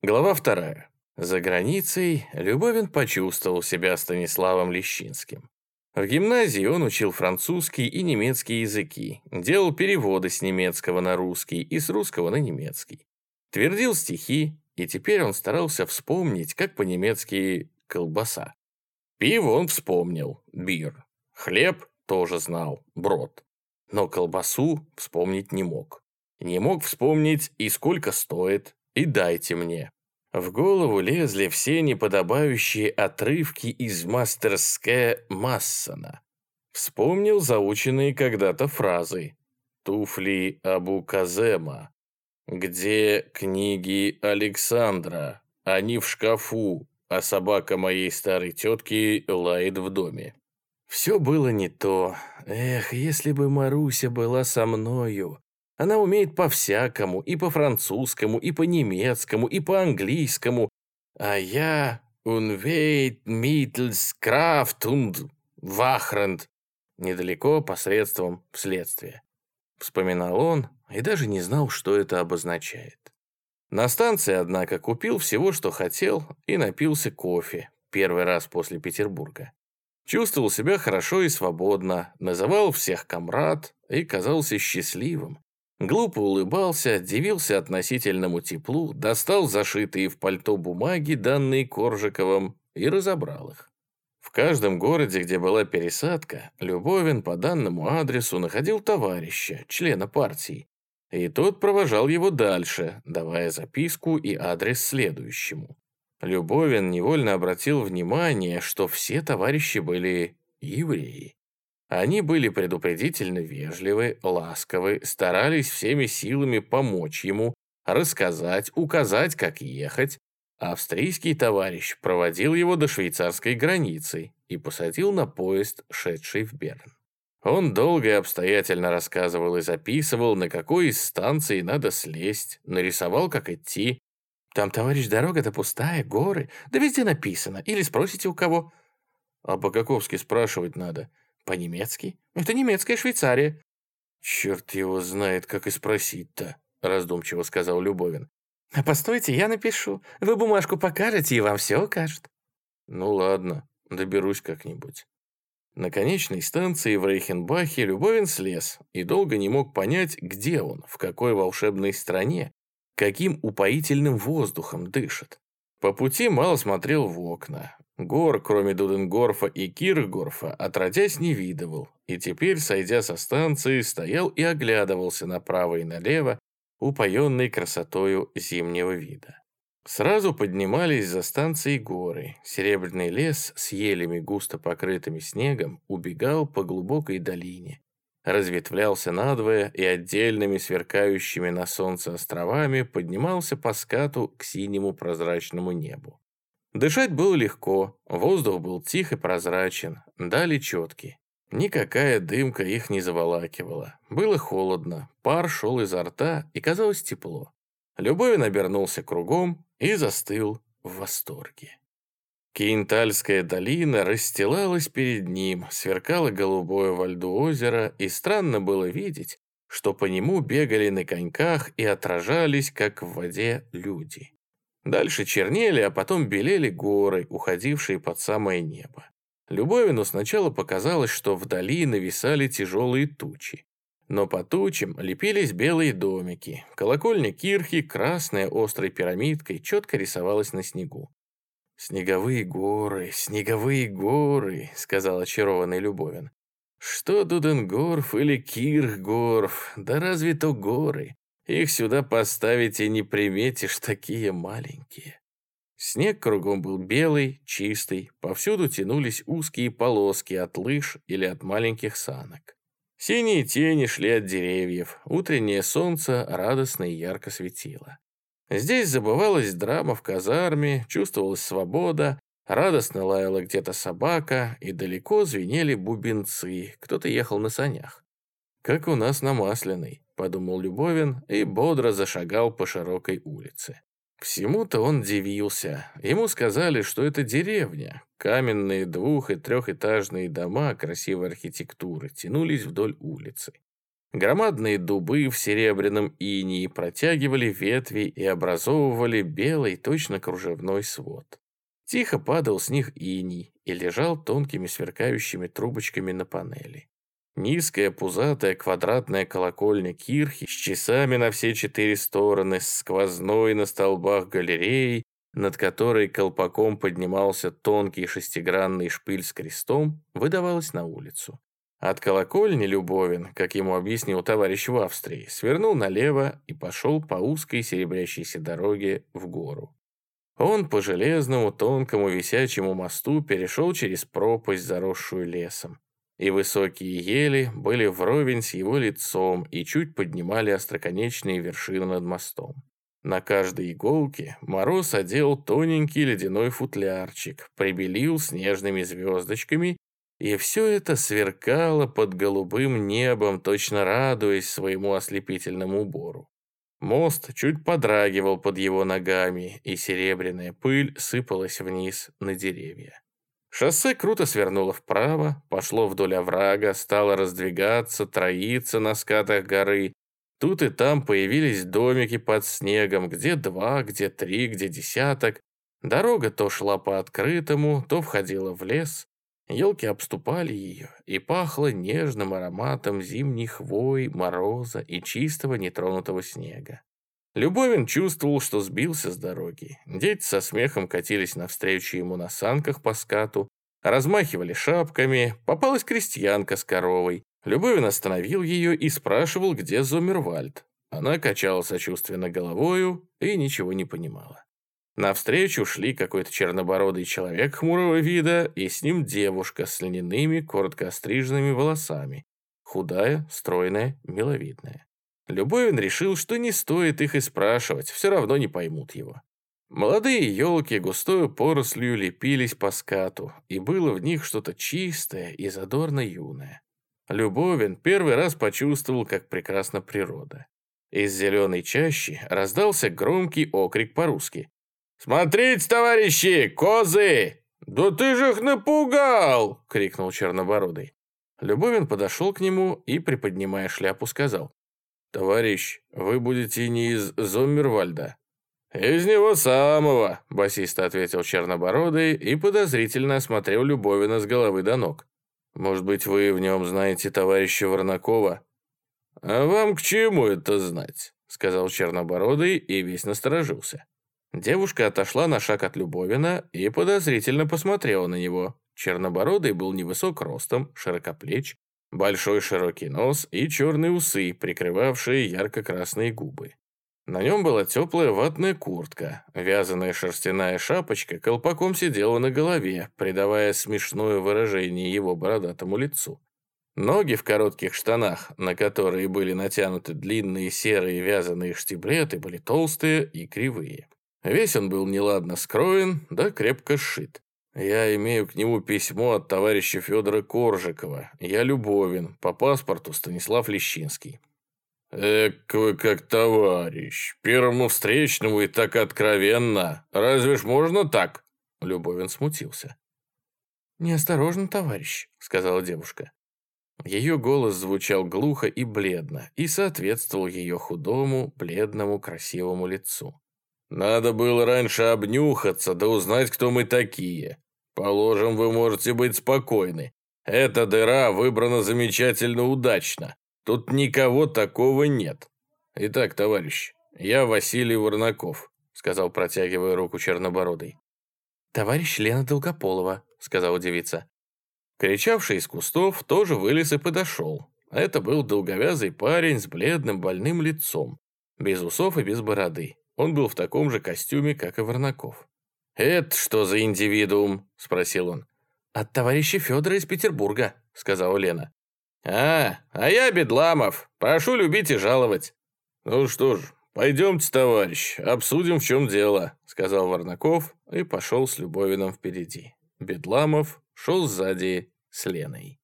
Глава вторая. За границей Любовин почувствовал себя Станиславом Лещинским. В гимназии он учил французский и немецкий языки, делал переводы с немецкого на русский и с русского на немецкий. Твердил стихи, и теперь он старался вспомнить, как по-немецки «колбаса». Пиво он вспомнил, бир. Хлеб тоже знал, брод. Но колбасу вспомнить не мог. Не мог вспомнить и сколько стоит, и дайте мне. В голову лезли все неподобающие отрывки из мастерская Массона. Вспомнил заученные когда-то фразы. «Туфли Абу Казема», «Где книги Александра? Они в шкафу, а собака моей старой тетки лает в доме». Все было не то. Эх, если бы Маруся была со мною. Она умеет по-всякому, и по-французскому, и по-немецкому, и по-английскому. А я «Unweit mittels Kraft und Wachrend» недалеко посредством вследствие. Вспоминал он и даже не знал, что это обозначает. На станции, однако, купил всего, что хотел, и напился кофе, первый раз после Петербурга. Чувствовал себя хорошо и свободно, называл всех комрад и казался счастливым. Глупо улыбался, дивился относительному теплу, достал зашитые в пальто бумаги, данные Коржиковым, и разобрал их. В каждом городе, где была пересадка, Любовин по данному адресу находил товарища, члена партии, и тот провожал его дальше, давая записку и адрес следующему. Любовин невольно обратил внимание, что все товарищи были евреи. Они были предупредительно вежливы, ласковы, старались всеми силами помочь ему, рассказать, указать, как ехать. Австрийский товарищ проводил его до швейцарской границы и посадил на поезд, шедший в Берн. Он долго и обстоятельно рассказывал и записывал, на какой из станций надо слезть, нарисовал, как идти. «Там, товарищ, дорога-то пустая, горы, да везде написано, или спросите у кого». «А по-каковски спрашивать надо?» «По-немецки? Это немецкая Швейцария». «Черт его знает, как и спросить-то», — раздумчиво сказал Любовин. «А постойте, я напишу. Вы бумажку покажете, и вам все укажут». «Ну ладно, доберусь как-нибудь». На конечной станции в Рейхенбахе Любовин слез и долго не мог понять, где он, в какой волшебной стране, каким упоительным воздухом дышит. По пути мало смотрел в окна. Гор, кроме Дуденгорфа и Киргорфа, отродясь не видывал, и теперь, сойдя со станции, стоял и оглядывался направо и налево, упоенный красотою зимнего вида. Сразу поднимались за станцией горы. Серебряный лес с елями, густо покрытыми снегом, убегал по глубокой долине. Разветвлялся надвое и отдельными сверкающими на солнце островами поднимался по скату к синему прозрачному небу. Дышать было легко, воздух был тих и прозрачен, дали четкий. Никакая дымка их не заволакивала. Было холодно, пар шел изо рта и казалось тепло. Любовин обернулся кругом и застыл в восторге. Кейнтальская долина расстилалась перед ним, сверкало голубое во льду озеро, и странно было видеть, что по нему бегали на коньках и отражались, как в воде, люди. Дальше чернели, а потом белели горы, уходившие под самое небо. Любовину сначала показалось, что вдали нависали тяжелые тучи. Но по тучам лепились белые домики. Колокольня кирхи, красная острой пирамидкой, четко рисовалась на снегу. «Снеговые горы, снеговые горы», — сказал очарованный Любовин. «Что Дуденгорф или Кирхгорф? Да разве то горы? Их сюда поставить и не приметишь, такие маленькие. Снег кругом был белый, чистый, повсюду тянулись узкие полоски от лыж или от маленьких санок. Синие тени шли от деревьев, утреннее солнце радостно и ярко светило. Здесь забывалась драма в казарме, чувствовалась свобода, радостно лаяла где-то собака, и далеко звенели бубенцы, кто-то ехал на санях. Как у нас на Масляной подумал Любовин и бодро зашагал по широкой улице. Всему-то он дивился. Ему сказали, что это деревня. Каменные двух- и трехэтажные дома красивой архитектуры тянулись вдоль улицы. Громадные дубы в серебряном инии протягивали ветви и образовывали белый, точно кружевной свод. Тихо падал с них иней и лежал тонкими сверкающими трубочками на панели. Низкая, пузатая, квадратная колокольня кирхи с часами на все четыре стороны, с сквозной на столбах галереей, над которой колпаком поднимался тонкий шестигранный шпиль с крестом, выдавалась на улицу. От колокольни Любовин, как ему объяснил товарищ в Австрии, свернул налево и пошел по узкой серебрящейся дороге в гору. Он по железному, тонкому, висячему мосту перешел через пропасть, заросшую лесом. И высокие ели были вровень с его лицом и чуть поднимали остроконечные вершины над мостом. На каждой иголке Мороз одел тоненький ледяной футлярчик, прибелил снежными звездочками, и все это сверкало под голубым небом, точно радуясь своему ослепительному убору. Мост чуть подрагивал под его ногами, и серебряная пыль сыпалась вниз на деревья. Шоссе круто свернуло вправо, пошло вдоль оврага, стало раздвигаться, троиться на скатах горы. Тут и там появились домики под снегом, где два, где три, где десяток. Дорога то шла по открытому, то входила в лес. Елки обступали ее, и пахло нежным ароматом зимней хвои, мороза и чистого нетронутого снега. Любовин чувствовал, что сбился с дороги. Дети со смехом катились навстречу ему на санках по скату, размахивали шапками, попалась крестьянка с коровой. Любовин остановил ее и спрашивал, где Зомервальд. Она качала сочувственно головою и ничего не понимала. Навстречу шли какой-то чернобородый человек хмурого вида и с ним девушка с льняными, коротко остриженными волосами. Худая, стройная, миловидная. Любовин решил, что не стоит их и спрашивать, все равно не поймут его. Молодые елки густою порослью лепились по скату, и было в них что-то чистое и задорно юное. Любовин первый раз почувствовал, как прекрасна природа. Из зеленой чащи раздался громкий окрик по-русски. «Смотрите, товарищи, козы!» «Да ты же их напугал!» — крикнул Чернобородый. Любовин подошел к нему и, приподнимая шляпу, сказал. «Товарищ, вы будете не из Зоммервальда?» «Из него самого», — басист ответил Чернобородый и подозрительно осмотрел Любовина с головы до ног. «Может быть, вы в нем знаете товарища Варнакова?» «А вам к чему это знать?» — сказал Чернобородый и весь насторожился. Девушка отошла на шаг от Любовина и подозрительно посмотрела на него. Чернобородый был невысок ростом, широкоплеч, большой широкий нос и черные усы, прикрывавшие ярко-красные губы. На нем была теплая ватная куртка, вязаная шерстяная шапочка колпаком сидела на голове, придавая смешное выражение его бородатому лицу. Ноги в коротких штанах, на которые были натянуты длинные серые вязаные штиблеты, были толстые и кривые. Весь он был неладно скроен, да крепко сшит. Я имею к нему письмо от товарища Федора Коржикова. Я Любовин, по паспорту Станислав Лещинский. «Эк вы как товарищ, первому встречному и так откровенно. Разве ж можно так?» Любовин смутился. «Неосторожно, товарищ», — сказала девушка. Ее голос звучал глухо и бледно и соответствовал ее худому, бледному, красивому лицу. Надо было раньше обнюхаться, да узнать, кто мы такие. Положим, вы можете быть спокойны. Эта дыра выбрана замечательно удачно. Тут никого такого нет. Итак, товарищ, я Василий Варнаков, сказал, протягивая руку Чернобородый. Товарищ Лена Долгополова, сказала девица. Кричавший из кустов тоже вылез и подошел. Это был долговязый парень с бледным больным лицом, без усов и без бороды. Он был в таком же костюме, как и Варнаков. «Это что за индивидуум?» – спросил он. «От товарища Федора из Петербурга», – сказала Лена. «А, а я Бедламов. Прошу любить и жаловать». «Ну что ж, пойдемте, товарищ, обсудим, в чем дело», – сказал Варнаков и пошел с Любовиным впереди. Бедламов шел сзади с Леной.